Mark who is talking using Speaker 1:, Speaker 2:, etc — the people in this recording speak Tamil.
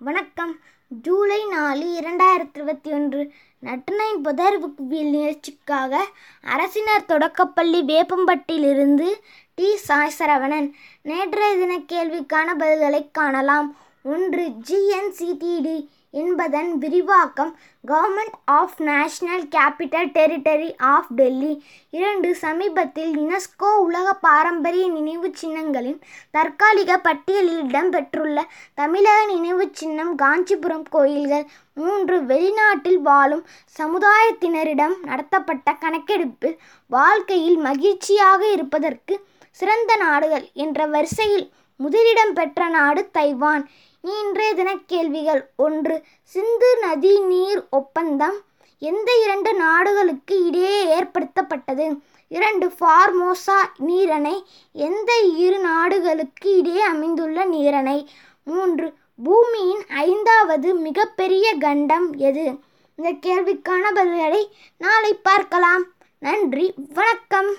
Speaker 1: வணக்கம். ஜூலை நாலு இரண்டாயிரத்தி இருபத்தி ஒன்று நட்டனையின் புதர்வு குவியல் நிகழ்ச்சிக்காக அரசினர் தொடக்கப்பள்ளி வேப்பம்பட்டியிலிருந்து டி. சாய் சரவணன் நேற்றைய தின கேள்விக்கான பதில்களை காணலாம். ஒன்று ஜிஎன்சிடிடி என்பதன் விரிவாக்கம் government of national capital territory of Delhi இரண்டு சமீபத்தில் யுனெஸ்கோ உலக பாரம்பரிய நினைவுச் சின்னங்களின் தற்காலிக பட்டியலில் இடம்பெற்றுள்ள தமிழக நினைவுச் சின்னம் காஞ்சிபுரம் கோயில்கள். மூன்று வெளிநாட்டில் வாழும் சமுதாயத்தினரிடம் நடத்தப்பட்ட கணக்கெடுப்பில் வாழ்க்கையில் மகிழ்ச்சியாக இருப்பதற்கு சிறந்த நாடுகள் என்ற வரிசையில் முதலிடம் பெற்ற நாடு தைவான். இன்றைய தின கேள்விகள் ஒன்று சிந்து நதி நீர் ஒப்பந்தம். எந்த இரண்டு நாடுகளுக்கு இடையே ஏற்படுத்தப்பட்டது? இரண்டு ஃபார்மோசா நீரணை. எந்த இரு நாடுகளுக்கு இடையே அமைந்துள்ள நீரணை? மூன்று பூமியின் ஐந்தாவது மிகப்பெரிய கண்டம் எது? இந்த கேள்விக்கான பதில்களை நாளை பார்க்கலாம். நன்றி வணக்கம்.